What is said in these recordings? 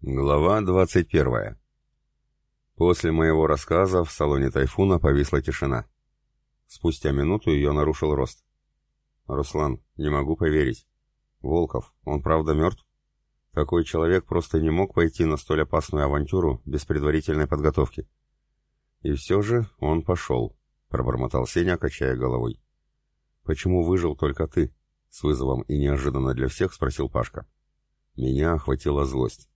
Глава 21. После моего рассказа в салоне Тайфуна повисла тишина. Спустя минуту ее нарушил Рост. «Руслан, не могу поверить. Волков, он правда мертв? Такой человек просто не мог пойти на столь опасную авантюру без предварительной подготовки». «И все же он пошел», — пробормотал Сеня, качая головой. «Почему выжил только ты?» — с вызовом и неожиданно для всех спросил Пашка. Меня охватила злость.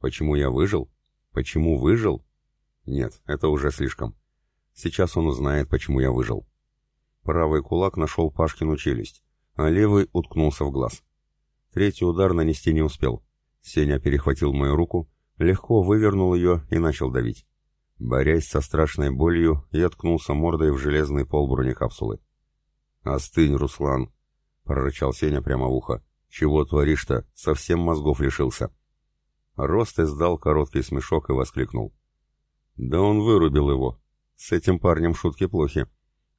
Почему я выжил? Почему выжил? Нет, это уже слишком. Сейчас он узнает, почему я выжил. Правый кулак нашел Пашкину челюсть, а левый уткнулся в глаз. Третий удар нанести не успел. Сеня перехватил мою руку, легко вывернул ее и начал давить. Борясь со страшной болью, я ткнулся мордой в железный пол бронекапсулы. «Остынь, Руслан!» — прорычал Сеня прямо в ухо. «Чего творишь-то? Совсем мозгов лишился!» Рост издал короткий смешок и воскликнул. «Да он вырубил его. С этим парнем шутки плохи.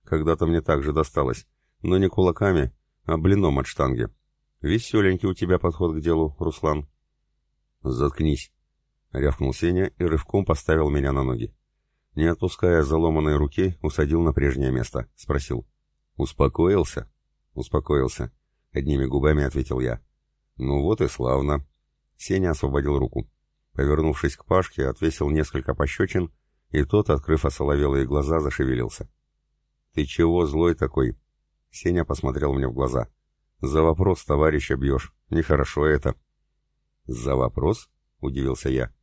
Когда-то мне так же досталось, но не кулаками, а блином от штанги. Веселенький у тебя подход к делу, Руслан». «Заткнись», — рявкнул Сеня и рывком поставил меня на ноги. Не отпуская заломанной руки, усадил на прежнее место. Спросил. «Успокоился?» «Успокоился», — одними губами ответил я. «Ну вот и славно», Сеня освободил руку. Повернувшись к Пашке, отвесил несколько пощечин, и тот, открыв осоловелые глаза, зашевелился. «Ты чего злой такой?» Сеня посмотрел мне в глаза. «За вопрос товарища бьешь. Нехорошо это». «За вопрос?» — удивился я.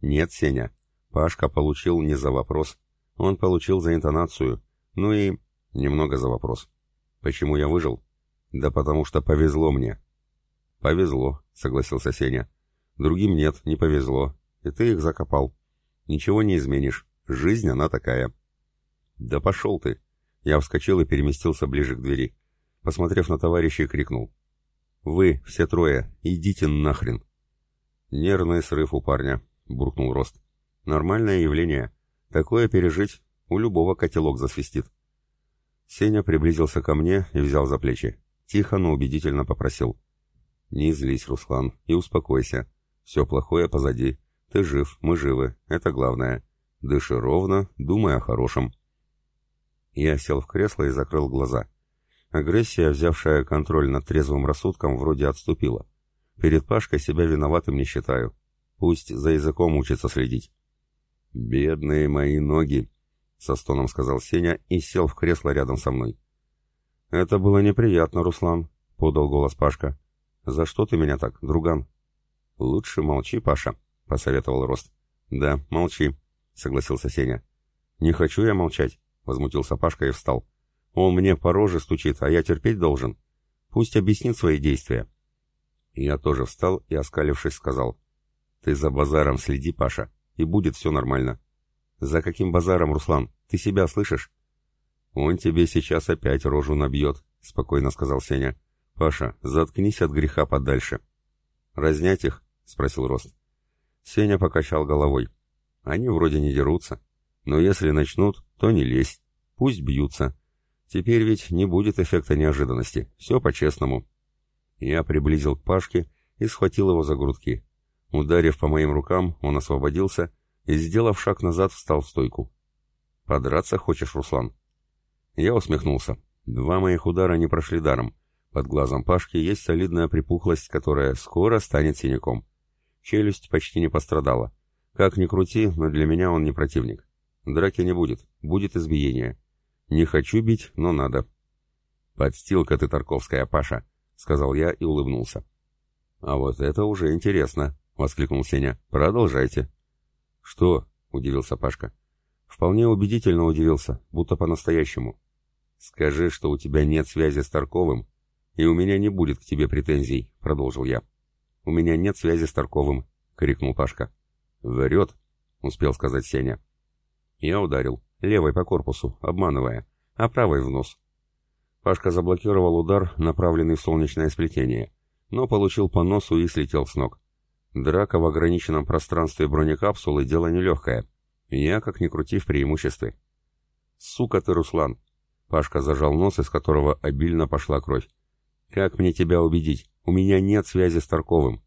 «Нет, Сеня. Пашка получил не за вопрос. Он получил за интонацию. Ну и... немного за вопрос. Почему я выжил? Да потому что повезло мне». «Повезло», — согласился Сеня. Другим нет, не повезло. И ты их закопал. Ничего не изменишь. Жизнь она такая. Да пошел ты. Я вскочил и переместился ближе к двери. Посмотрев на товарищей, крикнул. Вы, все трое, идите нахрен. Нервный срыв у парня, буркнул Рост. Нормальное явление. Такое пережить у любого котелок засвистит. Сеня приблизился ко мне и взял за плечи. Тихо, но убедительно попросил. «Не злись, Руслан, и успокойся. Все плохое позади. Ты жив, мы живы. Это главное. Дыши ровно, думай о хорошем. Я сел в кресло и закрыл глаза. Агрессия, взявшая контроль над трезвым рассудком, вроде отступила. Перед Пашкой себя виноватым не считаю. Пусть за языком учится следить. «Бедные мои ноги!» — со стоном сказал Сеня и сел в кресло рядом со мной. «Это было неприятно, Руслан», — подал голос Пашка. «За что ты меня так, друган?» «Лучше молчи, Паша», — посоветовал Рост. «Да, молчи», — согласился Сеня. «Не хочу я молчать», — возмутился Пашка и встал. «Он мне по роже стучит, а я терпеть должен. Пусть объяснит свои действия». Я тоже встал и, оскалившись, сказал. «Ты за базаром следи, Паша, и будет все нормально». «За каким базаром, Руслан? Ты себя слышишь?» «Он тебе сейчас опять рожу набьет», — спокойно сказал Сеня. «Паша, заткнись от греха подальше». «Разнять их?» — спросил Рост. Сеня покачал головой. «Они вроде не дерутся. Но если начнут, то не лезь. Пусть бьются. Теперь ведь не будет эффекта неожиданности. Все по-честному». Я приблизил к Пашке и схватил его за грудки. Ударив по моим рукам, он освободился и, сделав шаг назад, встал в стойку. «Подраться хочешь, Руслан?» Я усмехнулся. Два моих удара не прошли даром. Под глазом Пашки есть солидная припухлость, которая скоро станет синяком. Челюсть почти не пострадала. Как ни крути, но для меня он не противник. Драки не будет, будет избиение. Не хочу бить, но надо. «Подстилка ты, Тарковская, Паша», — сказал я и улыбнулся. «А вот это уже интересно», — воскликнул Сеня. «Продолжайте». «Что?» — удивился Пашка. «Вполне убедительно удивился, будто по-настоящему. Скажи, что у тебя нет связи с Тарковым, и у меня не будет к тебе претензий», — продолжил я. «У меня нет связи с Тарковым», — крикнул Пашка. «Врет», — успел сказать Сеня. Я ударил, левой по корпусу, обманывая, а правой в нос. Пашка заблокировал удар, направленный в солнечное сплетение, но получил по носу и слетел с ног. Драка в ограниченном пространстве бронекапсулы — дело нелегкое. Я, как ни крути, в преимуществе. «Сука ты, Руслан!» Пашка зажал нос, из которого обильно пошла кровь. «Как мне тебя убедить? У меня нет связи с Тарковым.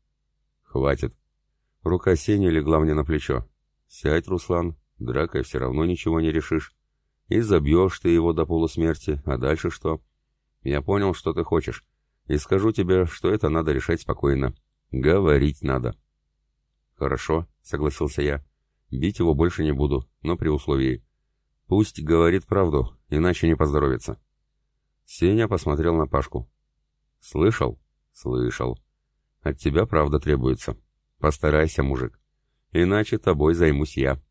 Хватит. Рука Сени легла мне на плечо. «Сядь, Руслан, дракой все равно ничего не решишь. И забьешь ты его до полусмерти, а дальше что? Я понял, что ты хочешь, и скажу тебе, что это надо решать спокойно. Говорить надо». «Хорошо», — согласился я. «Бить его больше не буду, но при условии. Пусть говорит правду, иначе не поздоровится». Сеня посмотрел на Пашку. «Слышал?» «Слышал. От тебя правда требуется. Постарайся, мужик. Иначе тобой займусь я».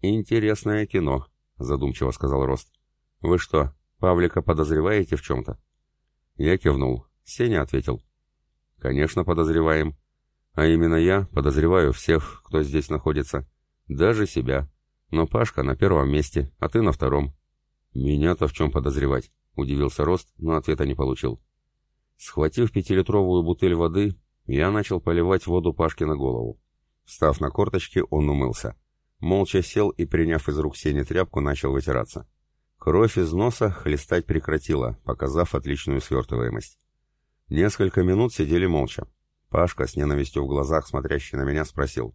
«Интересное кино», — задумчиво сказал Рост. «Вы что, Павлика подозреваете в чем-то?» Я кивнул. Сеня ответил. «Конечно, подозреваем. А именно я подозреваю всех, кто здесь находится. Даже себя. Но Пашка на первом месте, а ты на втором». «Меня-то в чем подозревать?» — удивился Рост, но ответа не получил. Схватив пятилитровую бутыль воды, я начал поливать воду Пашке на голову. Встав на корточки, он умылся. Молча сел и, приняв из рук Сени тряпку, начал вытираться. Кровь из носа хлестать прекратила, показав отличную свертываемость. Несколько минут сидели молча. Пашка, с ненавистью в глазах, смотрящий на меня, спросил.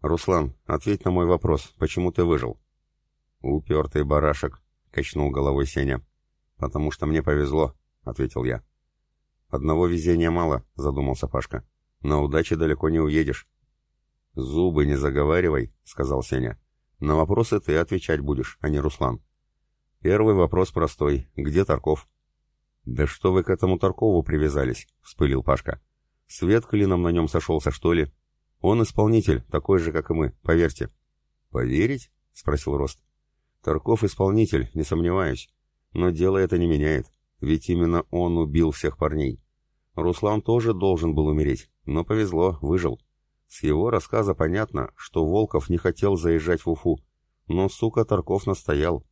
«Руслан, ответь на мой вопрос, почему ты выжил?» «Упертый барашек», — качнул головой Сеня. «Потому что мне повезло», — ответил я. «Одного везения мало», — задумался Пашка. «На удаче далеко не уедешь». «Зубы не заговаривай», — сказал Сеня. «На вопросы ты отвечать будешь, а не Руслан». «Первый вопрос простой. Где Тарков?» «Да что вы к этому Таркову привязались?» — вспылил Пашка. «Свет клином на нем сошелся, что ли? Он исполнитель, такой же, как и мы, поверьте». «Поверить?» — спросил Рост. «Тарков исполнитель, не сомневаюсь. Но дело это не меняет. Ведь именно он убил всех парней. Руслан тоже должен был умереть, но повезло, выжил. С его рассказа понятно, что Волков не хотел заезжать в Уфу, но, сука, Тарков настоял.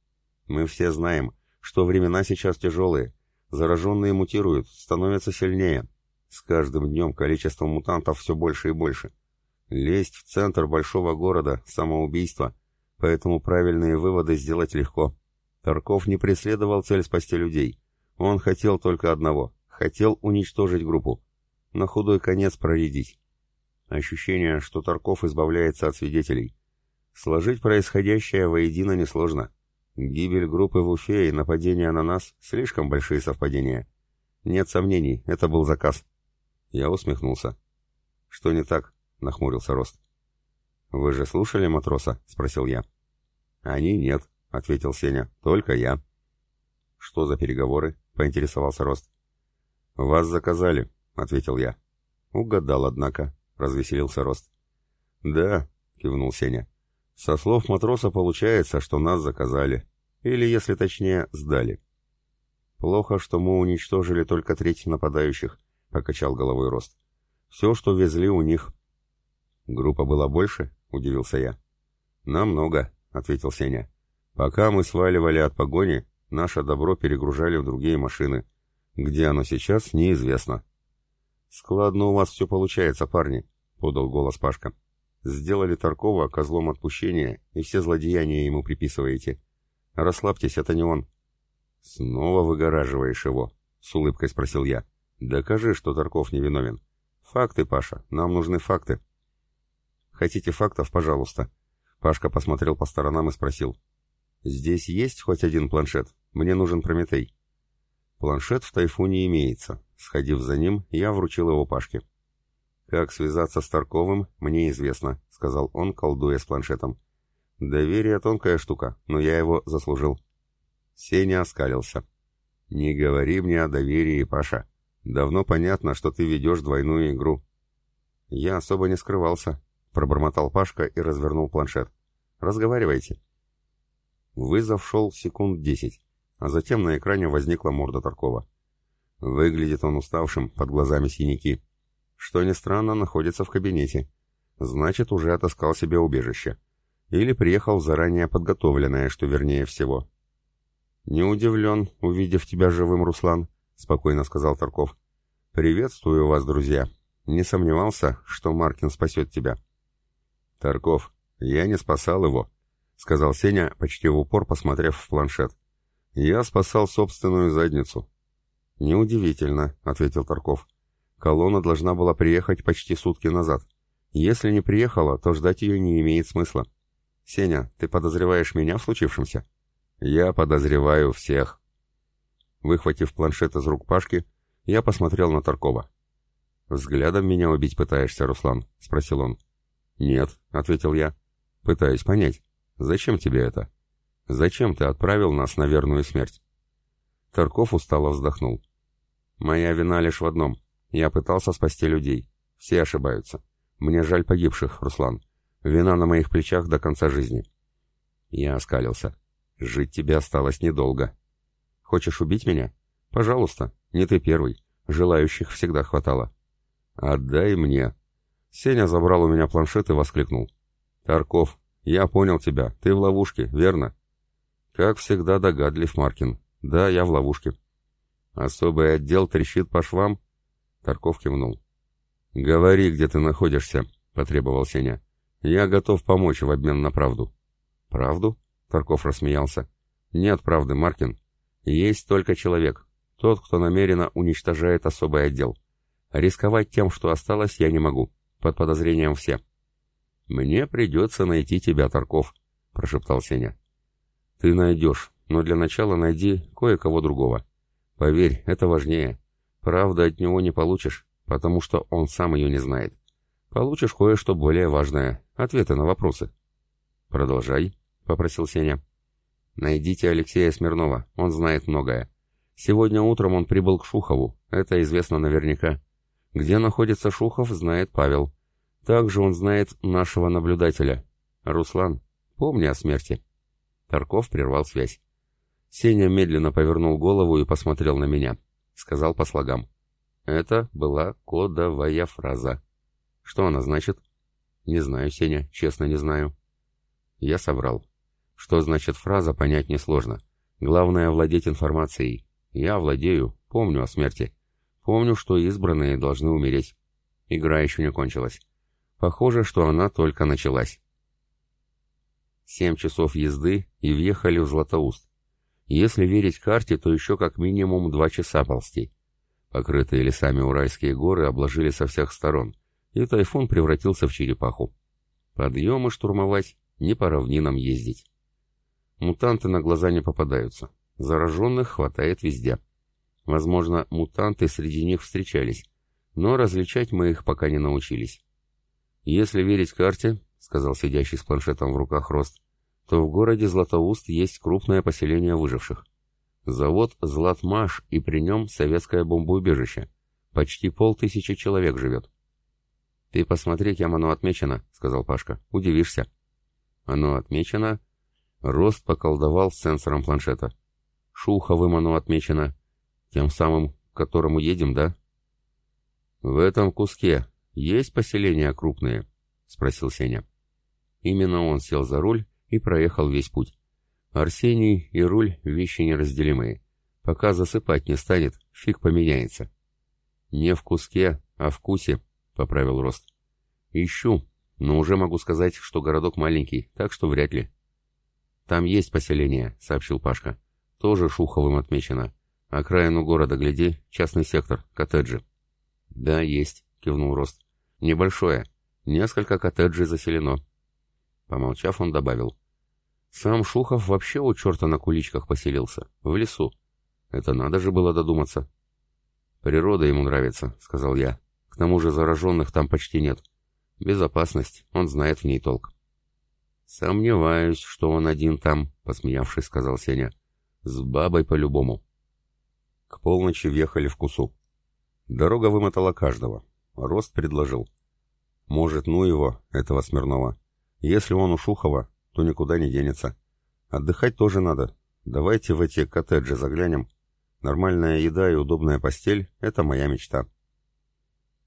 Мы все знаем, что времена сейчас тяжелые, зараженные мутируют, становятся сильнее. С каждым днем количество мутантов все больше и больше. Лезть в центр большого города – самоубийство, поэтому правильные выводы сделать легко. Тарков не преследовал цель спасти людей – он хотел только одного — хотел уничтожить группу. На худой конец проредить. Ощущение, что Тарков избавляется от свидетелей. Сложить происходящее воедино несложно. Гибель группы в Уфе и нападение на нас — слишком большие совпадения. Нет сомнений, это был заказ. Я усмехнулся. «Что не так?» — нахмурился Рост. «Вы же слушали матроса?» — спросил я. «Они нет», — ответил Сеня. «Только я». «Что за переговоры?» — поинтересовался Рост. «Вас заказали», — ответил я. «Угадал, однако», — развеселился Рост. «Да», — кивнул Сеня. «Со слов матроса получается, что нас заказали. Или, если точнее, сдали». «Плохо, что мы уничтожили только треть нападающих», — покачал головой Рост. «Все, что везли у них». «Группа была больше?» — удивился я. «Намного», — ответил Сеня. «Пока мы сваливали от погони, Наше добро перегружали в другие машины. Где оно сейчас, неизвестно. «Складно у вас все получается, парни», — подал голос Пашка. «Сделали Таркова козлом отпущения, и все злодеяния ему приписываете. Расслабьтесь, это не он». «Снова выгораживаешь его?» — с улыбкой спросил я. «Докажи, что Тарков невиновен». «Факты, Паша, нам нужны факты». «Хотите фактов, пожалуйста?» Пашка посмотрел по сторонам и спросил. «Здесь есть хоть один планшет? Мне нужен Прометей». Планшет в Тайфуне имеется. Сходив за ним, я вручил его Пашке. «Как связаться с Тарковым, мне известно», — сказал он, колдуя с планшетом. «Доверие — тонкая штука, но я его заслужил». Сеня оскалился. «Не говори мне о доверии, Паша. Давно понятно, что ты ведешь двойную игру». «Я особо не скрывался», — пробормотал Пашка и развернул планшет. «Разговаривайте». Вызов шел секунд десять, а затем на экране возникла морда Таркова. Выглядит он уставшим, под глазами синяки. Что ни странно, находится в кабинете. Значит, уже отыскал себе убежище. Или приехал заранее подготовленное, что вернее всего. «Не удивлен, увидев тебя живым, Руслан», — спокойно сказал Тарков. «Приветствую вас, друзья. Не сомневался, что Маркин спасет тебя». «Тарков, я не спасал его», — сказал Сеня, почти в упор посмотрев в планшет. «Я спасал собственную задницу». «Неудивительно», — ответил Тарков. «Колонна должна была приехать почти сутки назад. Если не приехала, то ждать ее не имеет смысла. Сеня, ты подозреваешь меня в случившемся? Я подозреваю всех. Выхватив планшет из рук Пашки, я посмотрел на Таркова. «Взглядом меня убить пытаешься, Руслан?» — спросил он. «Нет», — ответил я. «Пытаюсь понять, зачем тебе это? Зачем ты отправил нас на верную смерть?» Тарков устало вздохнул. «Моя вина лишь в одном. Я пытался спасти людей. Все ошибаются. Мне жаль погибших, Руслан. Вина на моих плечах до конца жизни». Я оскалился. «Жить тебе осталось недолго. Хочешь убить меня? Пожалуйста, не ты первый. Желающих всегда хватало». «Отдай мне». Сеня забрал у меня планшет и воскликнул. «Тарков, я понял тебя. Ты в ловушке, верно?» «Как всегда догадлив Маркин. Да, я в ловушке». «Особый отдел трещит по швам?» Тарков кивнул. «Говори, где ты находишься», — потребовал Сеня. «Я готов помочь в обмен на правду». «Правду?» — Тарков рассмеялся. «Нет правды, Маркин. Есть только человек. Тот, кто намеренно уничтожает особый отдел. Рисковать тем, что осталось, я не могу. Под подозрением все. «Мне придется найти тебя, Тарков», — прошептал Сеня. «Ты найдешь, но для начала найди кое-кого другого. Поверь, это важнее. Правда от него не получишь, потому что он сам ее не знает. Получишь кое-что более важное. Ответы на вопросы». «Продолжай», — попросил Сеня. «Найдите Алексея Смирнова, он знает многое. Сегодня утром он прибыл к Шухову, это известно наверняка. Где находится Шухов, знает Павел. Также он знает нашего наблюдателя. Руслан, помни о смерти. Тарков прервал связь. Сеня медленно повернул голову и посмотрел на меня. Сказал по слогам. Это была кодовая фраза. Что она значит? Не знаю, Сеня, честно не знаю. Я соврал. Что значит фраза, понять несложно. Главное — владеть информацией. Я владею, помню о смерти. Помню, что избранные должны умереть. Игра еще не кончилась. Похоже, что она только началась. Семь часов езды и въехали в Златоуст. Если верить карте, то еще как минимум два часа ползти. Покрытые лесами Уральские горы обложили со всех сторон, и тайфун превратился в черепаху. Подъемы штурмовать, не по равнинам ездить. Мутанты на глаза не попадаются. Зараженных хватает везде. Возможно, мутанты среди них встречались, но различать мы их пока не научились. Если верить карте, сказал сидящий с планшетом в руках Рост, то в городе Златоуст есть крупное поселение выживших. Завод «Златмаш» и при нем советское бомбоубежище. Почти полтысячи человек живет. «Ты посмотри, кем оно отмечено», — сказал Пашка. «Удивишься». «Оно отмечено...» Рост поколдовал с сенсором планшета. «Шуховым оно отмечено. Тем самым, к которому едем, да? В этом куске есть поселения крупные? Спросил Сеня. Именно он сел за руль и проехал весь путь. Арсений и руль — вещи неразделимые. Пока засыпать не станет, фиг поменяется. Не в куске, а в вкусе, — поправил Рост. Ищу, но уже могу сказать, что городок маленький, так что вряд ли. Там есть поселение, — сообщил Пашка. Тоже Шуховым отмечено. Окраину города гляди, частный сектор, коттеджи. Да, есть, кивнул Рост. Небольшое. Несколько коттеджей заселено. Помолчав, он добавил. Сам Шухов вообще у черта на куличках поселился, в лесу. Это надо же было додуматься. Природа ему нравится, сказал я. К тому же зараженных там почти нет. Безопасность, он знает в ней толк. Сомневаюсь, что он один там, посмеявшись, сказал Сеня. С бабой по-любому. К полночи въехали в Кусу. Дорога вымотала каждого. Рост предложил. Может, ну его, этого Смирнова. Если он у Шухова, то никуда не денется. Отдыхать тоже надо. Давайте в эти коттеджи заглянем. Нормальная еда и удобная постель — это моя мечта.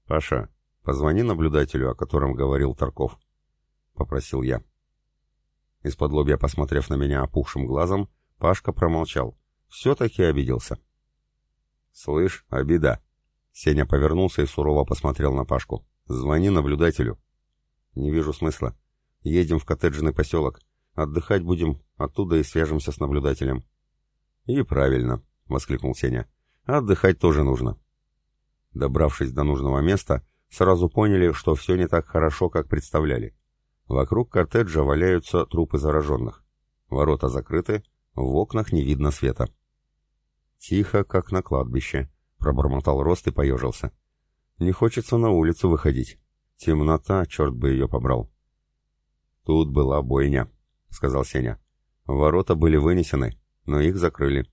Паша, позвони наблюдателю, о котором говорил Тарков. Попросил я. Из-под лобья, посмотрев на меня опухшим глазом, Пашка промолчал. Все-таки обиделся. «Слышь, обида!» Сеня повернулся и сурово посмотрел на Пашку. «Звони наблюдателю». «Не вижу смысла. Едем в коттеджный поселок. Отдыхать будем, оттуда и свяжемся с наблюдателем». «И правильно», — воскликнул Сеня. «Отдыхать тоже нужно». Добравшись до нужного места, сразу поняли, что все не так хорошо, как представляли. Вокруг коттеджа валяются трупы зараженных. Ворота закрыты, в окнах не видно света. «Тихо, как на кладбище», — пробормотал Рост и поежился. «Не хочется на улицу выходить. Темнота, черт бы ее побрал». «Тут была бойня», — сказал Сеня. «Ворота были вынесены, но их закрыли.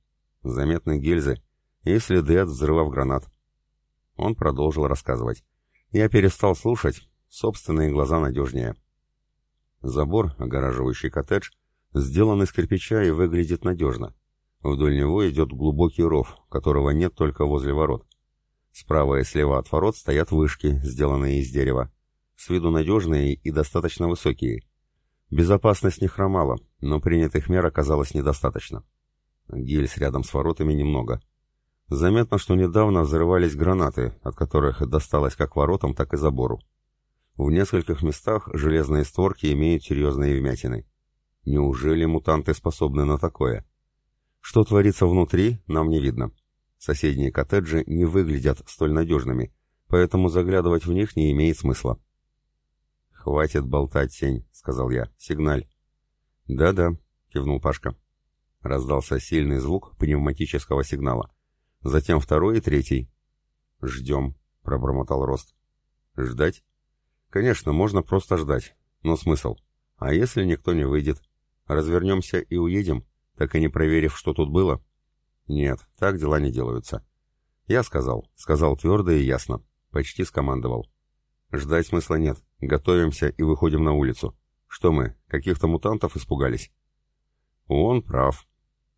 Заметны гильзы и следы от взрывов гранат». Он продолжил рассказывать. Я перестал слушать, собственные глаза надежнее. Забор, огораживающий коттедж, сделан из кирпича и выглядит надежно. Вдоль него идет глубокий ров, которого нет только возле ворот. Справа и слева от ворот стоят вышки, сделанные из дерева. С виду надежные и достаточно высокие. Безопасность не хромала, но принятых мер оказалось недостаточно. Гильз рядом с воротами немного. Заметно, что недавно взрывались гранаты, от которых досталось как воротам, так и забору. В нескольких местах железные створки имеют серьезные вмятины. Неужели мутанты способны на такое? Что творится внутри, нам не видно. Соседние коттеджи не выглядят столь надежными, поэтому заглядывать в них не имеет смысла. «Хватит болтать, Сень», — сказал я. «Сигналь». «Да-да», — кивнул Пашка. Раздался сильный звук пневматического сигнала. Затем второй и третий. «Ждем», — пробормотал Рост. «Ждать?» «Конечно, можно просто ждать. Но смысл? А если никто не выйдет? Развернемся и уедем?» так и не проверив, что тут было? Нет, так дела не делаются. Я сказал, сказал твердо и ясно, почти скомандовал. Ждать смысла нет, готовимся и выходим на улицу. Что мы, каких-то мутантов испугались? Он прав.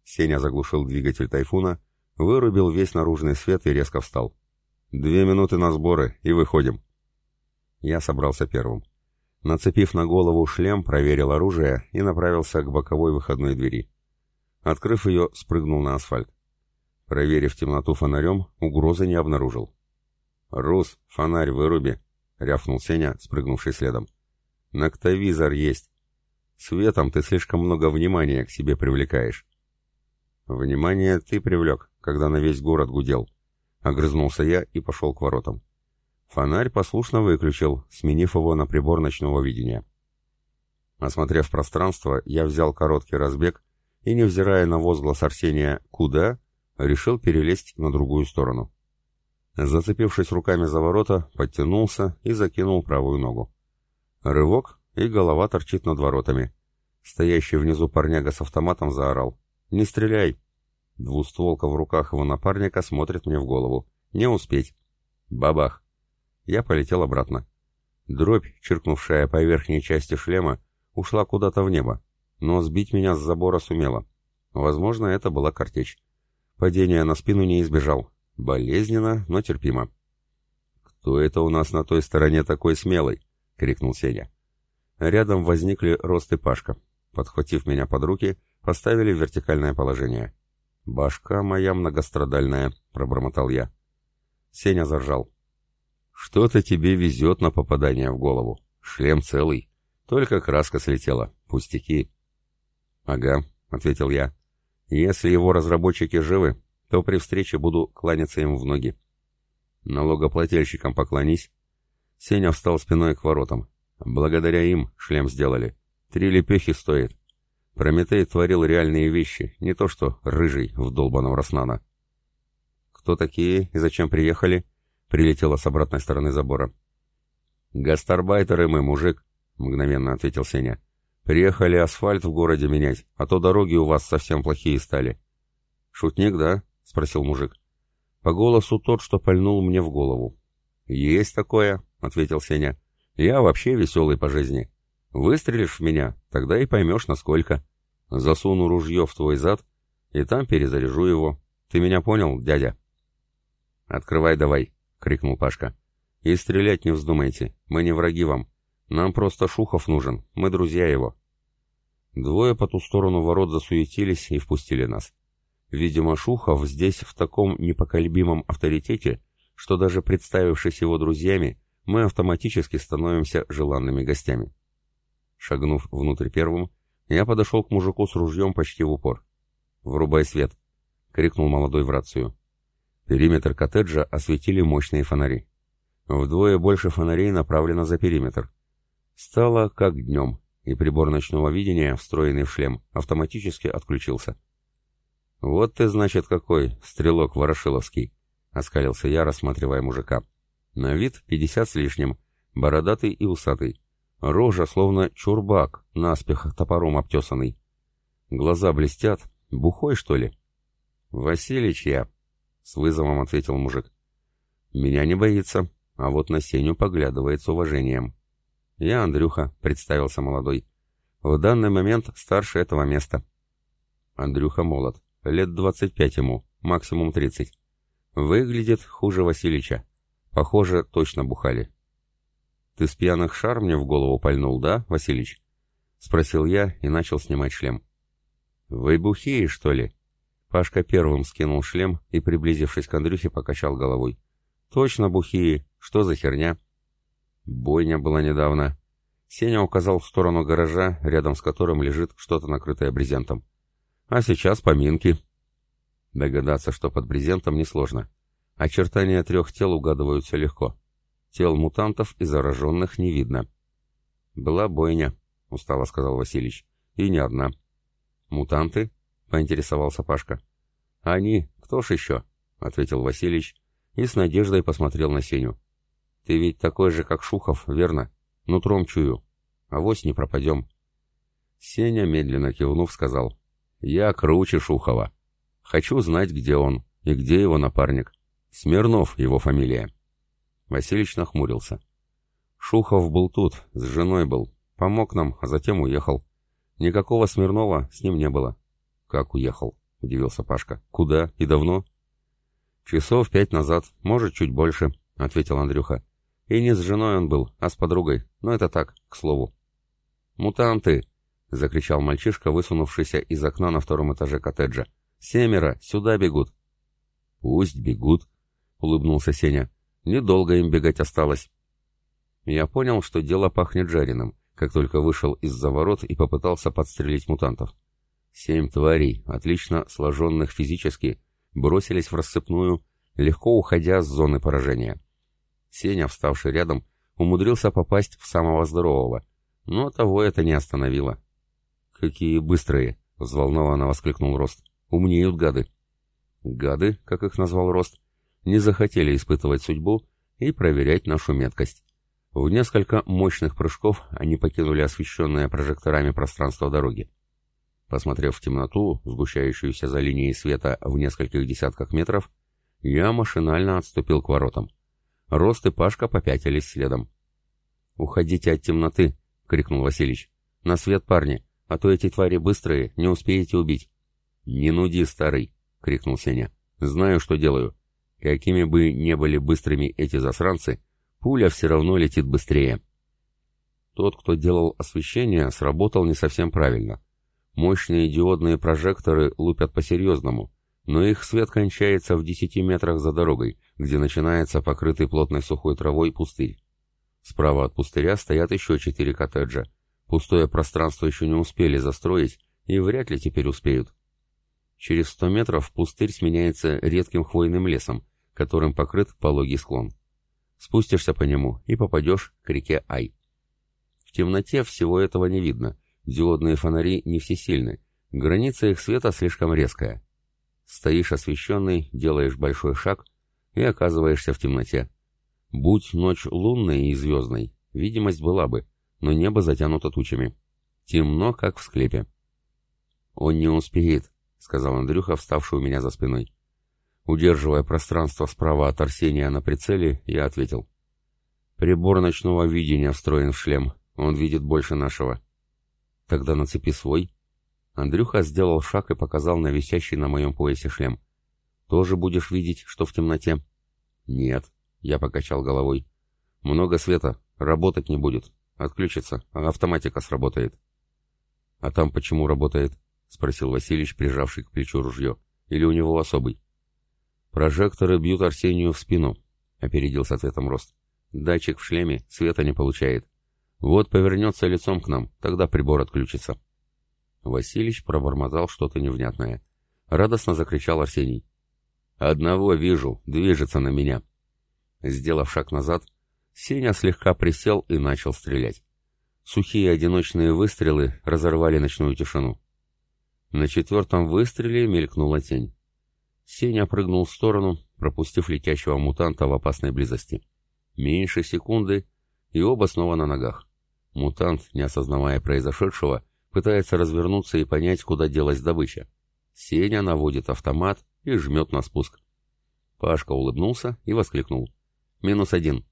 Сеня заглушил двигатель тайфуна, вырубил весь наружный свет и резко встал. Две минуты на сборы и выходим. Я собрался первым. Нацепив на голову шлем, проверил оружие и направился к боковой выходной двери. Открыв ее, спрыгнул на асфальт. Проверив темноту фонарем, угрозы не обнаружил. «Рус, фонарь выруби!» — рявкнул Сеня, спрыгнувший следом. «Ноктовизор есть. Светом ты слишком много внимания к себе привлекаешь». «Внимание ты привлек, когда на весь город гудел», — огрызнулся я и пошел к воротам. Фонарь послушно выключил, сменив его на прибор ночного видения. Осмотрев пространство, я взял короткий разбег и, невзирая на возглас Арсения «Куда?», решил перелезть на другую сторону. Зацепившись руками за ворота, подтянулся и закинул правую ногу. Рывок, и голова торчит над воротами. Стоящий внизу парняга с автоматом заорал. «Не стреляй!» Двустволка в руках его напарника смотрит мне в голову. «Не успеть!» Бабах! Я полетел обратно. Дробь, чиркнувшая по верхней части шлема, ушла куда-то в небо, но сбить меня с забора сумела. Возможно, это была картечь. Падения на спину не избежал. Болезненно, но терпимо. «Кто это у нас на той стороне такой смелый?» — крикнул Сеня. Рядом возникли Рост и Пашка. Подхватив меня под руки, поставили в вертикальное положение. «Башка моя многострадальная», — пробормотал я. Сеня заржал. «Что-то тебе везет на попадание в голову. Шлем целый. Только краска слетела. Пустяки». «Ага», — ответил я. «Если его разработчики живы, то при встрече буду кланяться им в ноги». «Налогоплательщикам поклонись». Сеня встал спиной к воротам. «Благодаря им шлем сделали. Три лепехи стоит. Прометей творил реальные вещи, не то что рыжий в долбаном Роснана». «Кто такие и зачем приехали?» — прилетело с обратной стороны забора. «Гастарбайтеры мы, мужик», — мгновенно ответил Сеня. Приехали асфальт в городе менять, а то дороги у вас совсем плохие стали. Шутник, да? Спросил мужик. По голосу тот, что пальнул мне в голову. Есть такое, ответил Сеня. Я вообще веселый по жизни. Выстрелишь в меня, тогда и поймешь, насколько. Засуну ружье в твой зад, и там перезаряжу его. Ты меня понял, дядя? Открывай давай, крикнул Пашка. И стрелять не вздумайте, мы не враги вам. Нам просто Шухов нужен, мы друзья его. Двое по ту сторону ворот засуетились и впустили нас. Видимо, Шухов здесь в таком непоколебимом авторитете, что даже представившись его друзьями, мы автоматически становимся желанными гостями. Шагнув внутрь первым, я подошел к мужику с ружьем почти в упор. «Врубай свет!» — крикнул молодой в рацию. Периметр коттеджа осветили мощные фонари. Вдвое больше фонарей направлено за периметр. Стало как днем, и прибор ночного видения, встроенный в шлем, автоматически отключился. «Вот ты, значит, какой, стрелок ворошиловский!» — оскалился я, рассматривая мужика. На вид пятьдесят с лишним, бородатый и усатый. Рожа словно чурбак, наспех топором обтесанный. Глаза блестят. Бухой, что ли? «Василич я», — с вызовом ответил мужик. «Меня не боится, а вот на Сеню поглядывает с уважением». «Я Андрюха», — представился молодой. «В данный момент старше этого места». Андрюха молод, лет двадцать пять ему, максимум тридцать. Выглядит хуже Василича. Похоже, точно бухали. «Ты с пьяных шар мне в голову пальнул, да, Василич?» — спросил я и начал снимать шлем. «Вы бухие, что ли?» Пашка первым скинул шлем и, приблизившись к Андрюхе, покачал головой. «Точно бухие. Что за херня?» Бойня была недавно. Сеня указал в сторону гаража, рядом с которым лежит что-то накрытое брезентом. «А сейчас поминки». Догадаться, что под брезентом, несложно. Очертания трех тел угадываются легко. Тел мутантов и зараженных не видно. «Была бойня», — устало сказал Василич. «И не одна». «Мутанты?» — поинтересовался Пашка. «Они, кто ж еще?» — ответил Василич и с надеждой посмотрел на Сеню. «Ты ведь такой же, как Шухов, верно? Нутром чую. Авось не пропадем». Сеня, медленно кивнув, сказал. «Я круче Шухова. Хочу знать, где он и где его напарник. Смирнов его фамилия». Василич нахмурился. «Шухов был тут, с женой был. Помог нам, а затем уехал. Никакого Смирнова с ним не было. «Как уехал?» — удивился Пашка. «Куда? И давно?» «Часов пять назад, может, чуть больше», — ответил Андрюха. «И не с женой он был, а с подругой. Но это так, к слову». «Мутанты!» — закричал мальчишка, высунувшийся из окна на втором этаже коттеджа. «Семеро! Сюда бегут!» «Пусть бегут!» — улыбнулся Сеня. «Недолго им бегать осталось». Я понял, что дело пахнет жареным, как только вышел из-за ворот и попытался подстрелить мутантов. Семь тварей, отлично сложенных физически, бросились в рассыпную, легко уходя с зоны поражения. Сеня, вставший рядом, умудрился попасть в самого здорового, но того это не остановило. «Какие быстрые!» — взволнованно воскликнул Рост. «Умнеют гады!» Гады, как их назвал Рост, не захотели испытывать судьбу и проверять нашу меткость. В несколько мощных прыжков они покинули освещенное прожекторами пространство дороги. Посмотрев в темноту, сгущающуюся за линией света в нескольких десятках метров, я машинально отступил к воротам. Рост и Пашка попятились следом. «Уходите от темноты!» — крикнул Василич. «На свет, парни, а то эти твари быстрые, не успеете убить». «Не нуди, старый!» — крикнул Сеня. «Знаю, что делаю. Какими бы ни были быстрыми эти засранцы, пуля все равно летит быстрее». Тот, кто делал освещение, сработал не совсем правильно — Мощные диодные прожекторы лупят по-серьезному, но их свет кончается в 10 метрах за дорогой, где начинается покрытый плотной сухой травой пустырь. Справа от пустыря стоят еще четыре коттеджа. Пустое пространство еще не успели застроить и вряд ли теперь успеют. Через 100 метров пустырь сменяется редким хвойным лесом, которым покрыт пологий склон. Спустишься по нему и попадешь к реке Ай. В темноте всего этого не видно — Диодные фонари не всесильны, граница их света слишком резкая. Стоишь освещенный, делаешь большой шаг и оказываешься в темноте. Будь ночь лунной и звездной, видимость была бы, но небо затянуто тучами. Темно, как в склепе. «Он не успеет», — сказал Андрюха, вставший у меня за спиной. Удерживая пространство справа от Арсения на прицеле, я ответил. «Прибор ночного видения встроен в шлем. Он видит больше нашего. Тогда нацепи свой. Андрюха сделал шаг и показал на висящий на моем поясе шлем. Тоже будешь видеть, что в темноте? Нет, я покачал головой. Много света, работать не будет. Отключится, а автоматика сработает. А там почему работает? Спросил Васильевич, прижавший к плечу ружье. Или у него особый? Прожекторы бьют Арсению в спину, опередил с ответом Рост. Датчик в шлеме света не получает. Вот повернется лицом к нам, тогда прибор отключится. Василич пробормотал что-то невнятное. Радостно закричал Арсений. «Одного вижу, движется на меня». Сделав шаг назад, Сеня слегка присел и начал стрелять. Сухие одиночные выстрелы разорвали ночную тишину. На четвертом выстреле мелькнула тень. Сеня прыгнул в сторону, пропустив летящего мутанта в опасной близости. Меньше секунды, и оба снова на ногах. Мутант, не осознавая произошедшего, пытается развернуться и понять, куда делась добыча. Сеня наводит автомат и жмет на спуск. Пашка улыбнулся и воскликнул. «Минус один».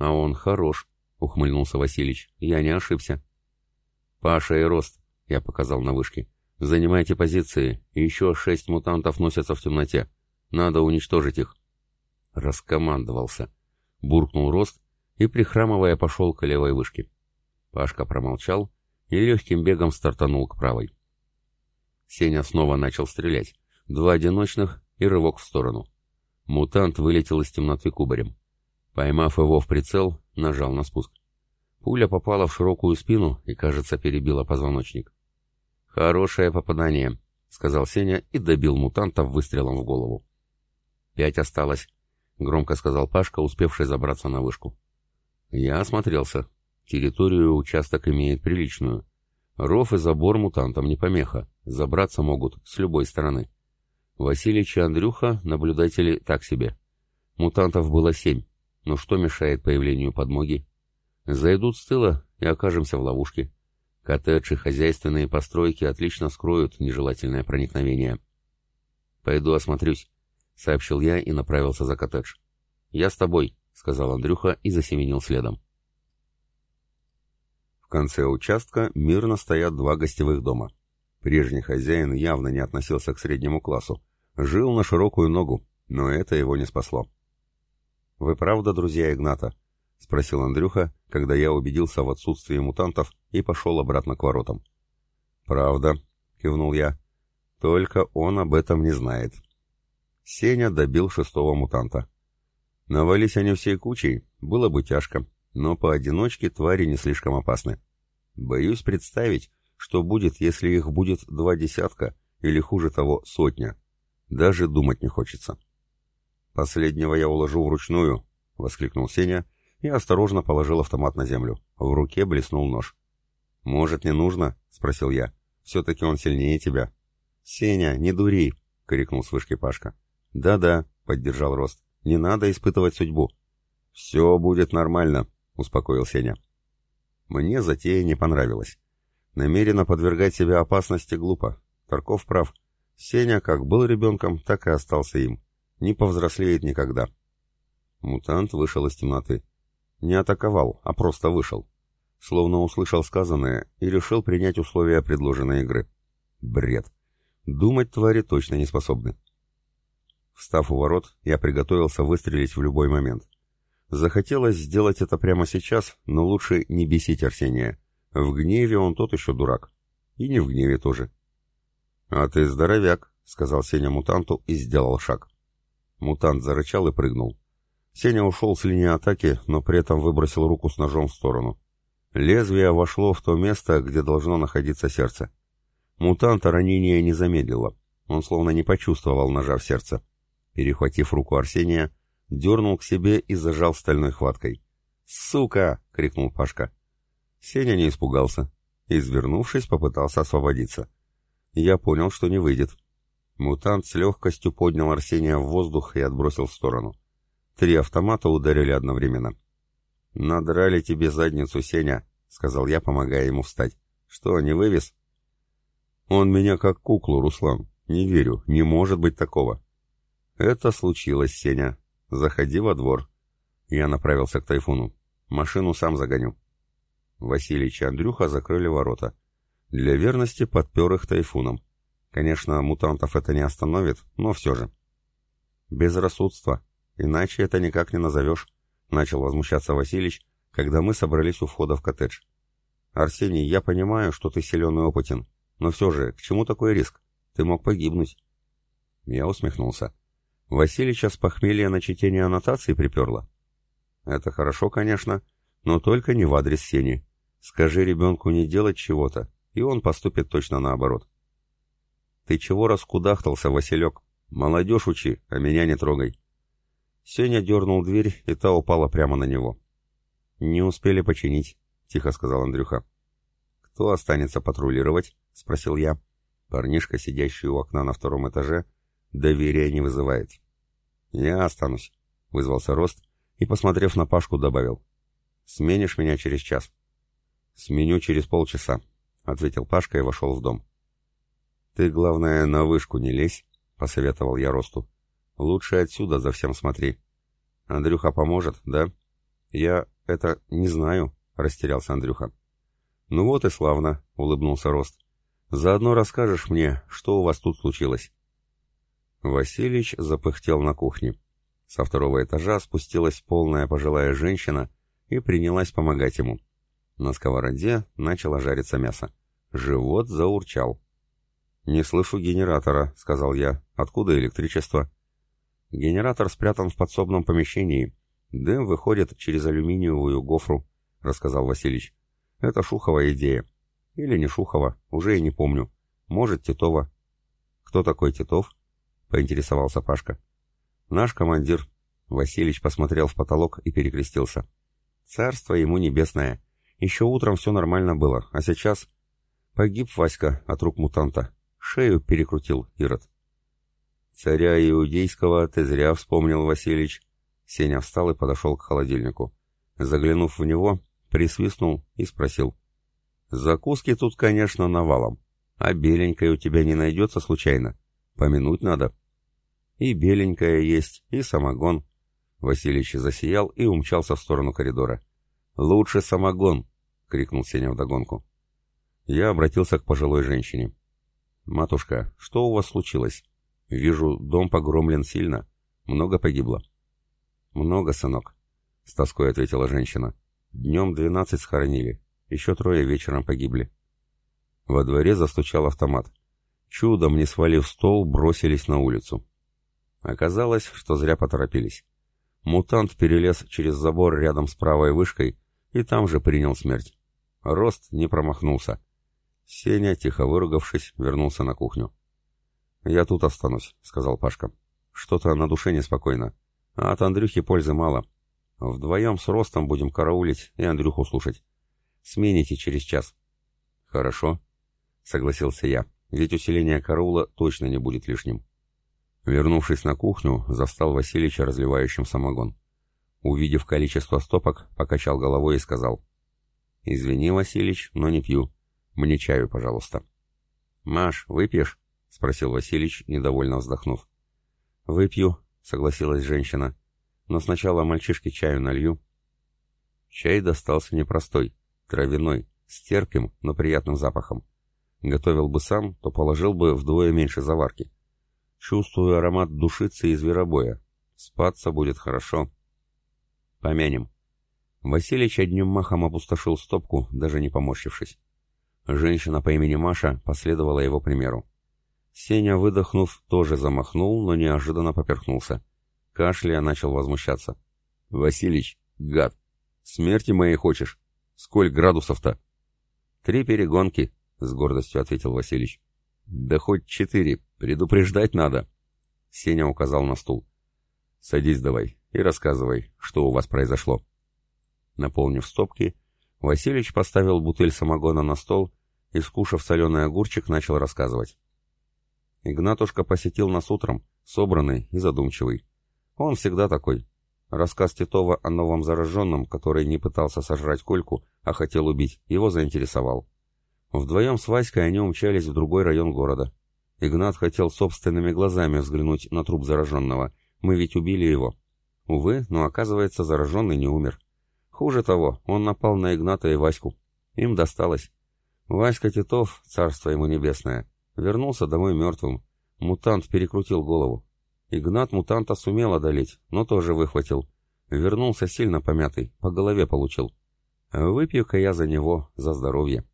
«А он хорош», — ухмыльнулся Василич. «Я не ошибся». «Паша и Рост», — я показал на вышке. «Занимайте позиции, еще шесть мутантов носятся в темноте. Надо уничтожить их». Раскомандовался. Буркнул Рост и, прихрамывая, пошел к левой вышке. Пашка промолчал и легким бегом стартанул к правой. Сеня снова начал стрелять. Два одиночных и рывок в сторону. Мутант вылетел из темноты кубарем. Поймав его в прицел, нажал на спуск. Пуля попала в широкую спину и, кажется, перебила позвоночник. «Хорошее попадание», — сказал Сеня и добил мутанта выстрелом в голову. «Пять осталось», — громко сказал Пашка, успевший забраться на вышку. Я осмотрелся. Территорию участок имеет приличную. Ров и забор мутантам не помеха. Забраться могут с любой стороны. Василич и Андрюха — наблюдатели так себе. Мутантов было семь. Но что мешает появлению подмоги? Зайдут с тыла и окажемся в ловушке. Коттедж и хозяйственные постройки отлично скроют нежелательное проникновение. «Пойду осмотрюсь», — сообщил я и направился за коттедж. «Я с тобой», — сказал Андрюха и засеменил следом. В конце участка мирно стоят два гостевых дома. Прежний хозяин явно не относился к среднему классу. Жил на широкую ногу, но это его не спасло. «Вы правда друзья Игната?» — спросил Андрюха, когда я убедился в отсутствии мутантов и пошел обратно к воротам. «Правда», — кивнул я. «Только он об этом не знает». Сеня добил шестого мутанта. Навались они всей кучей, было бы тяжко, но поодиночке твари не слишком опасны. Боюсь представить, что будет, если их будет два десятка, или хуже того, сотня. Даже думать не хочется. «Последнего я уложу вручную», — воскликнул Сеня и осторожно положил автомат на землю. В руке блеснул нож. «Может, не нужно?» — спросил я. «Все-таки он сильнее тебя». «Сеня, не дури!» — крикнул с вышки Пашка. «Да-да», — поддержал Рост. «Не надо испытывать судьбу». «Все будет нормально», — успокоил Сеня. Мне затея не понравилась. Намеренно подвергать себя опасности глупо. Тарков прав. Сеня как был ребенком, так и остался им не повзрослеет никогда. Мутант вышел из темноты. Не атаковал, а просто вышел. Словно услышал сказанное и решил принять условия предложенной игры. Бред. Думать твари точно не способны. Встав у ворот, я приготовился выстрелить в любой момент. Захотелось сделать это прямо сейчас, но лучше не бесить Арсения. В гневе он тот еще дурак. И не в гневе тоже. «А ты здоровяк», — сказал Сеня мутанту и сделал шаг. Мутант зарычал и прыгнул. Сеня ушел с линии атаки, но при этом выбросил руку с ножом в сторону. Лезвие вошло в то место, где должно находиться сердце. Мутанта ранение не замедлило. Он словно не почувствовал ножа в сердце. Перехватив руку Арсения, дернул к себе и зажал стальной хваткой. «Сука!» — крикнул Пашка. Сеня не испугался. Извернувшись, попытался освободиться. Я понял, что не выйдет. Мутант с легкостью поднял Арсения в воздух и отбросил в сторону. Три автомата ударили одновременно. «Надрали тебе задницу, Сеня», — сказал я, помогая ему встать. «Что, не вывез?» «Он меня как куклу, Руслан. Не верю, не может быть такого». «Это случилось, Сеня. Заходи во двор». Я направился к Тайфуну. «Машину сам загоню». Василич и Андрюха закрыли ворота. Для верности подпер их Тайфуном. Конечно, мутантов это не остановит, но все же. Безрассудство. Иначе это никак не назовешь, начал возмущаться Василич, когда мы собрались у входа в коттедж. Арсений, я понимаю, что ты силен и опытен, но все же, к чему такой риск? Ты мог погибнуть. Я усмехнулся. Василича с похмелья на чтение аннотаций приперло. Это хорошо, конечно, но только не в адрес Сени. Скажи ребенку не делать чего-то, и он поступит точно наоборот. «Ты чего раскудахтался, Василек? Молодежь учи, а меня не трогай». Сеня дернул дверь, и та упала прямо на него. «Не успели починить», — тихо сказал Андрюха. «Кто останется патрулировать?» — спросил я. Парнишка, сидящий у окна на втором этаже, доверия не вызывает. «Я останусь», — вызвался Рост и, посмотрев на Пашку, добавил. «Сменишь меня через час?» «Сменю через полчаса», — ответил Пашка и вошел в дом. «Ты, главное, на вышку не лезь», — посоветовал я Росту. «Лучше отсюда за всем смотри. Андрюха поможет, да?» «Я это не знаю», — растерялся Андрюха. «Ну вот и славно», — улыбнулся Рост. «Заодно расскажешь мне, что у вас тут случилось». Василич запыхтел на кухне. Со второго этажа спустилась полная пожилая женщина и принялась помогать ему. На сковороде начало жариться мясо. Живот заурчал. «Не слышу генератора», — сказал я. «Откуда электричество?» «Генератор спрятан в подсобном помещении. Дым выходит через алюминиевую гофру», — рассказал Василич. «Это Шухова идея. Или не Шухова, уже и не помню. Может, Титова». «Кто такой Титов?» — поинтересовался Пашка. «Наш командир». Василич посмотрел в потолок и перекрестился. «Царство ему небесное. Еще утром все нормально было, а сейчас...» «Погиб Васька от рук мутанта. Шею перекрутил Ирод. «Царя Иудейского ты зря вспомнил, Василич». Сеня встал и подошел к холодильнику. Заглянув в него, присвистнул и спросил. «Закуски тут, конечно, навалом. А беленькая у тебя не найдется случайно? Помянуть надо». «И беленькая есть, и самогон». Василич засиял и умчался в сторону коридора. «Лучше самогон!» — крикнул Сеня вдогонку. Я обратился к пожилой женщине. «Матушка, что у вас случилось? Вижу, дом погромлен сильно. Много погибло». «Много, сынок», — с тоской ответила женщина. «Днем двенадцать схоронили. Еще трое вечером погибли». Во дворе застучал автомат. Чудом, не свалив стол, бросились на улицу. Оказалось, что зря поторопились. Мутант перелез через забор рядом с правой вышкой и там же принял смерть. Рост не промахнулся. Сеня, тихо выругавшись, вернулся на кухню. «Я тут останусь», — сказал Пашка. «Что-то на душе неспокойно. А от Андрюхи пользы мало. Вдвоем с Ростом будем караулить и Андрюху слушать. Смените через час». «Хорошо», — согласился я, ведь усиление караула точно не будет лишним. Вернувшись на кухню, застал Васильича разливающим самогон. Увидев количество стопок, покачал головой и сказал. «Извини, Василич, но не пью. Мне чаю, пожалуйста». «Маш, выпьешь?» — спросил Василич, недовольно вздохнув. «Выпью», — согласилась женщина. «Но сначала мальчишке чаю налью». Чай достался непростой, травяной, с терпким, но приятным запахом. Готовил бы сам, то положил бы вдвое меньше заварки. Чувствую аромат душицы и зверобоя. Спаться будет хорошо. Помянем. Василич одним махом опустошил стопку, даже не поморщившись. Женщина по имени Маша последовала его примеру. Сеня, выдохнув, тоже замахнул, но неожиданно поперхнулся. Кашляя начал возмущаться. «Василич, гад, смерти моей хочешь? Сколь градусов-то?» «Три перегонки», — с гордостью ответил Василич. «Да хоть четыре, предупреждать надо». Сеня указал на стул. «Садись давай и рассказывай, что у вас произошло». Наполнив стопки, Василич поставил бутыль самогона на стол и, скушав соленый огурчик, начал рассказывать. Игнатушка посетил нас утром, собранный и задумчивый. Он всегда такой. Рассказ Титова о новом зараженном, который не пытался сожрать Кольку, а хотел убить, его заинтересовал. Вдвоем с Васькой они умчались в другой район города. Игнат хотел собственными глазами взглянуть на труп зараженного. Мы ведь убили его. Увы, но оказывается, зараженный не умер. Хуже того, он напал на Игната и Ваську. Им досталось. Васька Титов, царство ему небесное, вернулся домой мертвым. Мутант перекрутил голову. Игнат мутанта сумел одолеть, но тоже выхватил. Вернулся сильно помятый, по голове получил. Выпью-ка я за него, за здоровье.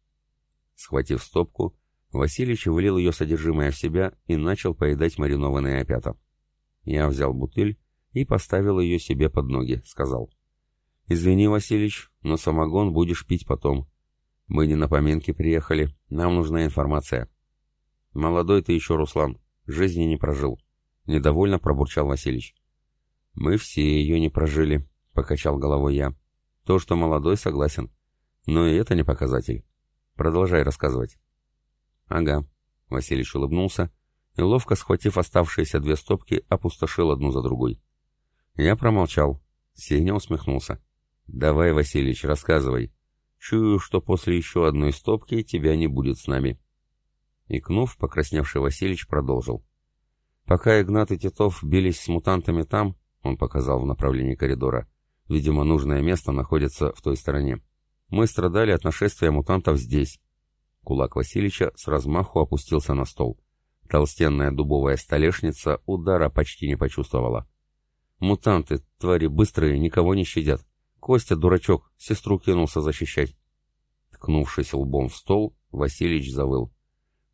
Схватив стопку, Васильич влил ее содержимое в себя и начал поедать маринованные опята. Я взял бутыль и поставил ее себе под ноги, сказал. «Извини, Васильич, но самогон будешь пить потом. Мы не на поминки приехали, нам нужна информация. Молодой ты еще, Руслан, жизни не прожил. Недовольно пробурчал Василич. Мы все ее не прожили, покачал головой я. То, что молодой, согласен. Но и это не показатель. Продолжай рассказывать. Ага. Василич улыбнулся и, ловко схватив оставшиеся две стопки, опустошил одну за другой. Я промолчал. Сеня усмехнулся. «Давай, Василич, рассказывай. Чую, что после еще одной стопки тебя не будет с нами». Икнув, покрасневший Василич продолжил. Пока Игнат и Титов бились с мутантами там, он показал в направлении коридора, видимо, нужное место находится в той стороне. Мы страдали от нашествия мутантов здесь. Кулак Васильича с размаху опустился на стол. Толстенная дубовая столешница удара почти не почувствовала. Мутанты, твари быстрые, никого не щадят. Костя, дурачок, сестру кинулся защищать. Ткнувшись лбом в стол, Василич завыл.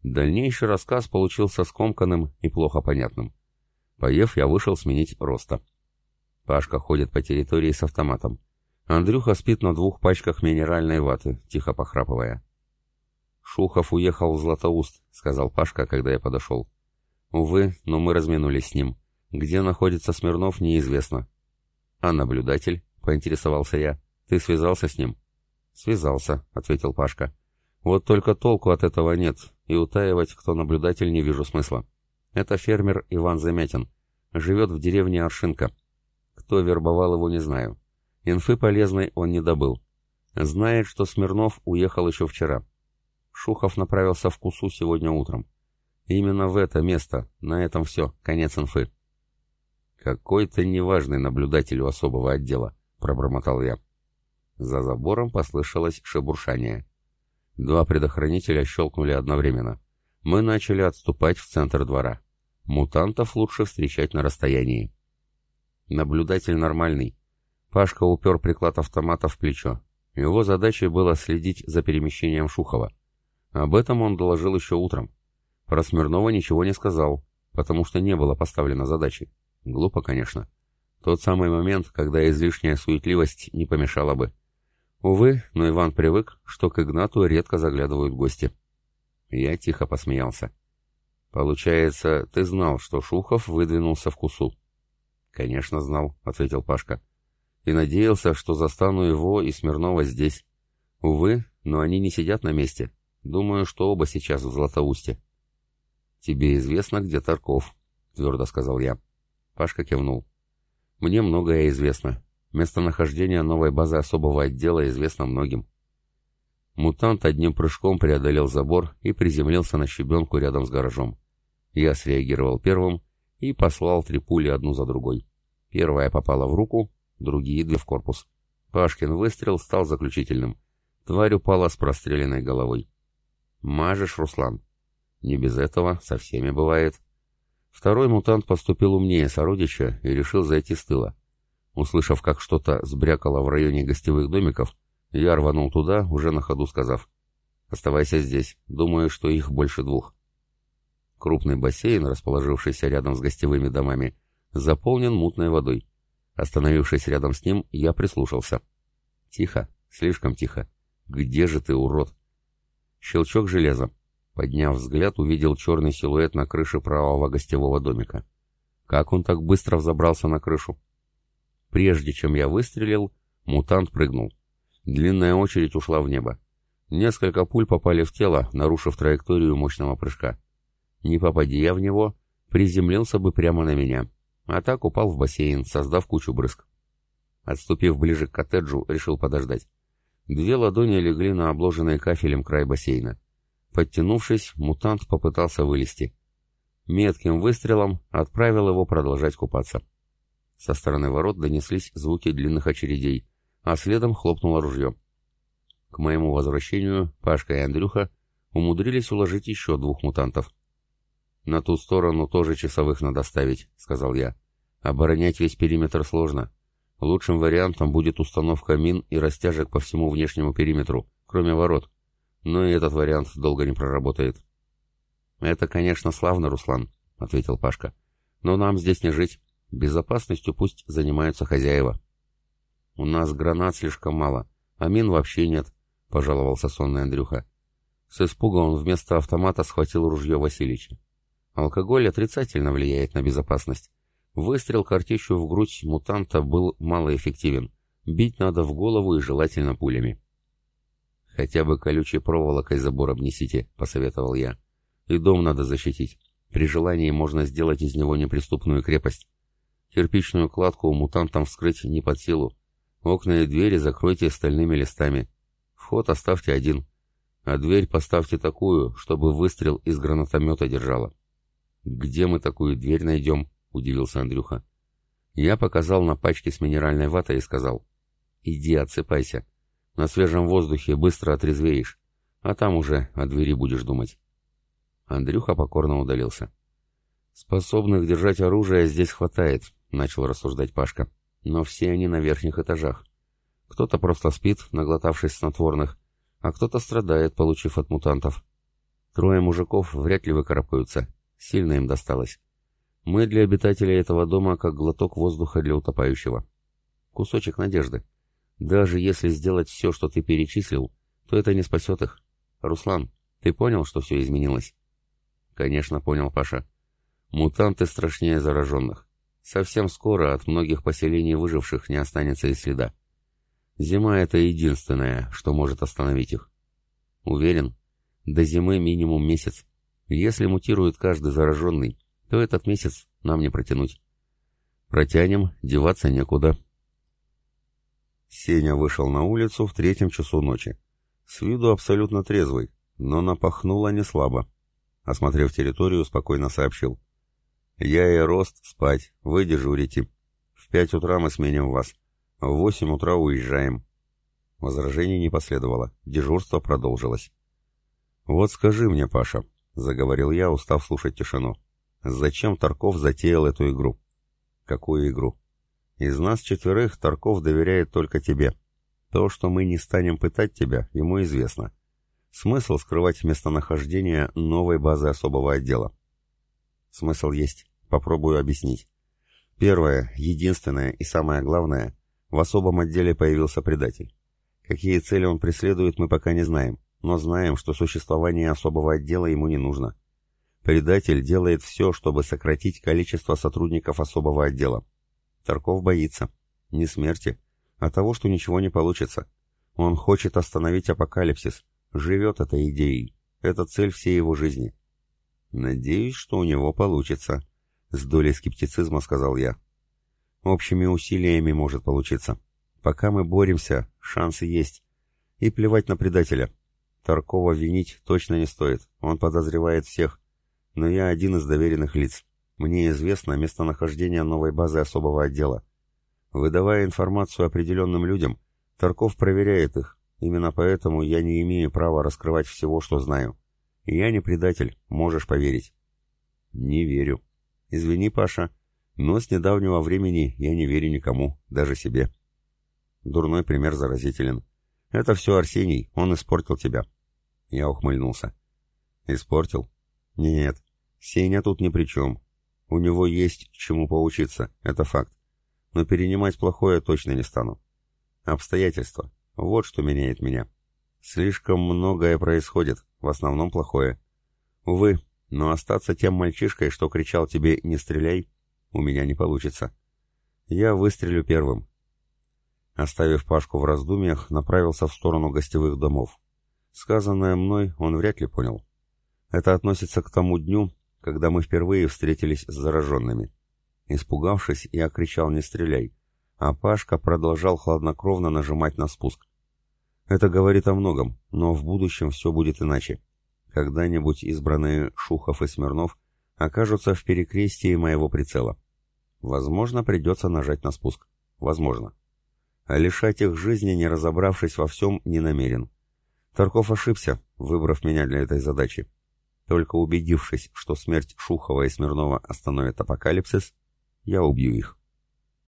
Дальнейший рассказ получился скомканным и плохо понятным. Поев, я вышел сменить роста. Пашка ходит по территории с автоматом. Андрюха спит на двух пачках минеральной ваты, тихо похрапывая. «Шухов уехал в Златоуст», — сказал Пашка, когда я подошел. «Увы, но мы разминулись с ним. Где находится Смирнов, неизвестно». «А наблюдатель?» — поинтересовался я. «Ты связался с ним?» «Связался», — ответил Пашка. «Вот только толку от этого нет, и утаивать, кто наблюдатель, не вижу смысла. Это фермер Иван Замятин. Живет в деревне Аршинка. Кто вербовал его, не знаю. Инфы полезной он не добыл. Знает, что Смирнов уехал еще вчера. Шухов направился в Кусу сегодня утром. Именно в это место, на этом все, конец инфы. «Какой-то неважный наблюдатель у особого отдела», — пробормотал я. За забором послышалось шебуршание. Два предохранителя щелкнули одновременно. Мы начали отступать в центр двора. Мутантов лучше встречать на расстоянии. Наблюдатель нормальный. Пашка упер приклад автомата в плечо. Его задачей было следить за перемещением Шухова. Об этом он доложил еще утром. Про Смирнова ничего не сказал, потому что не было поставлено задачи. Глупо, конечно. Тот самый момент, когда излишняя суетливость не помешала бы. Увы, но Иван привык, что к Игнату редко заглядывают гости. Я тихо посмеялся. «Получается, ты знал, что Шухов выдвинулся в Кусу?» «Конечно знал», — ответил Пашка. «И надеялся, что застану его и Смирнова здесь. Увы, но они не сидят на месте. Думаю, что оба сейчас в Златоусте». «Тебе известно, где Тарков», — твердо сказал я. Пашка кивнул. «Мне многое известно. Местонахождение новой базы особого отдела известно многим. Мутант одним прыжком преодолел забор и приземлился на щебенку рядом с гаражом. Я среагировал первым и послал три пули одну за другой. Первая попала в руку, другие две в корпус. Пашкин выстрел стал заключительным. Тварь упала с простреленной головой. «Мажешь, Руслан?» «Не без этого, со всеми бывает». Второй мутант поступил умнее сородича и решил зайти с тыла. Услышав, как что-то сбрякало в районе гостевых домиков, я рванул туда, уже на ходу сказав. «Оставайся здесь. Думаю, что их больше двух». Крупный бассейн, расположившийся рядом с гостевыми домами, заполнен мутной водой. Остановившись рядом с ним, я прислушался. «Тихо, слишком тихо. Где же ты, урод?» Щелчок железа. Подняв взгляд, увидел черный силуэт на крыше правого гостевого домика. Как он так быстро взобрался на крышу? Прежде чем я выстрелил, мутант прыгнул. Длинная очередь ушла в небо. Несколько пуль попали в тело, нарушив траекторию мощного прыжка. Не попади я в него, приземлился бы прямо на меня, а так упал в бассейн, создав кучу брызг. Отступив ближе к коттеджу, решил подождать. Две ладони легли на обложенный кафелем край бассейна. Подтянувшись, мутант попытался вылезти. Метким выстрелом отправил его продолжать купаться. Со стороны ворот донеслись звуки длинных очередей, а следом хлопнуло ружье. К моему возвращению Пашка и Андрюха умудрились уложить еще двух мутантов. «На ту сторону тоже часовых надо ставить», — сказал я. «Оборонять весь периметр сложно. Лучшим вариантом будет установка мин и растяжек по всему внешнему периметру, кроме ворот. Но и этот вариант долго не проработает». «Это, конечно, славно, Руслан», — ответил Пашка. «Но нам здесь не жить. Безопасностью пусть занимаются хозяева. У нас гранат слишком мало, а мин вообще нет, пожаловался сонный Андрюха. С испуга он вместо автомата схватил ружье Васильича. Алкоголь отрицательно влияет на безопасность. Выстрел картечью в грудь мутанта был малоэффективен, Бить надо в голову и желательно пулями. «Хотя бы колючей проволокой забор обнесите», — посоветовал я. «И дом надо защитить. При желании можно сделать из него неприступную крепость. Кирпичную кладку мутантам вскрыть не под силу. Окна и двери закройте стальными листами. Вход оставьте один. А дверь поставьте такую, чтобы выстрел из гранатомета держала». «Где мы такую дверь найдем?» — удивился Андрюха. Я показал на пачке с минеральной ватой и сказал. «Иди отсыпайся. На свежем воздухе быстро отрезвеешь, а там уже о двери будешь думать». Андрюха покорно удалился. «Способных держать оружие здесь хватает», — начал рассуждать Пашка. «Но все они на верхних этажах. Кто-то просто спит, наглотавшись снотворных, а кто-то страдает, получив от мутантов. Трое мужиков вряд ли выкарабкаются. Сильно им досталось. Мы для обитателей этого дома как глоток воздуха для утопающего. Кусочек надежды. Даже если сделать все, что ты перечислил, то это не спасет их. Руслан, ты понял, что все изменилось? Конечно, понял Паша. Мутанты страшнее зараженных. Совсем скоро от многих поселений выживших не останется и следа. Зима — это единственное, что может остановить их. Уверен, до зимы минимум месяц. Если мутирует каждый зараженный, то этот месяц нам не протянуть. Протянем, деваться некуда. Сеня вышел на улицу в третьем часу ночи. С виду абсолютно трезвый, но напахнуло не слабо. Осмотрев территорию, спокойно сообщил. «Я и Рост спать, вы дежурите. В пять утра мы сменим вас. В восемь утра уезжаем». Возражений не последовало, дежурство продолжилось. «Вот скажи мне, Паша», — заговорил я, устав слушать тишину, — «зачем Тарков затеял эту игру?» «Какую игру?» Из нас четверых Тарков доверяет только тебе. То, что мы не станем пытать тебя, ему известно. Смысл скрывать местонахождение новой базы особого отдела? Смысл есть. Попробую объяснить. Первое, единственное и самое главное, в особом отделе появился предатель. Какие цели он преследует, мы пока не знаем, но знаем, что существование особого отдела ему не нужно. Предатель делает все, чтобы сократить количество сотрудников особого отдела. Тарков боится. Не смерти, а того, что ничего не получится. Он хочет остановить апокалипсис. Живет этой идеей. Это цель всей его жизни. Надеюсь, что у него получится. С долей скептицизма сказал я. Общими усилиями может получиться. Пока мы боремся, шансы есть. И плевать на предателя. Таркова винить точно не стоит. Он подозревает всех. Но я один из доверенных лиц. Мне известно местонахождение новой базы особого отдела. Выдавая информацию определенным людям, Тарков проверяет их. Именно поэтому я не имею права раскрывать всего, что знаю. Я не предатель, можешь поверить. Не верю. Извини, Паша, но с недавнего времени я не верю никому, даже себе. Дурной пример заразителен. Это все Арсений, он испортил тебя. Я ухмыльнулся. Испортил? Нет, Сеня тут ни при чем. У него есть чему поучиться, это факт. Но перенимать плохое точно не стану. Обстоятельства. Вот что меняет меня. Слишком многое происходит, в основном плохое. Увы, но остаться тем мальчишкой, что кричал тебе «не стреляй», у меня не получится. Я выстрелю первым. Оставив Пашку в раздумьях, направился в сторону гостевых домов. Сказанное мной он вряд ли понял. Это относится к тому дню, когда мы впервые встретились с зараженными. Испугавшись, я кричал «не стреляй», а Пашка продолжал хладнокровно нажимать на спуск. Это говорит о многом, но в будущем все будет иначе. Когда-нибудь избранные Шухов и Смирнов окажутся в перекрестии моего прицела. Возможно, придется нажать на спуск. Возможно. А лишать их жизни, не разобравшись во всем, не намерен. Тарков ошибся, выбрав меня для этой задачи. Только убедившись, что смерть Шухова и Смирнова остановит апокалипсис, я убью их.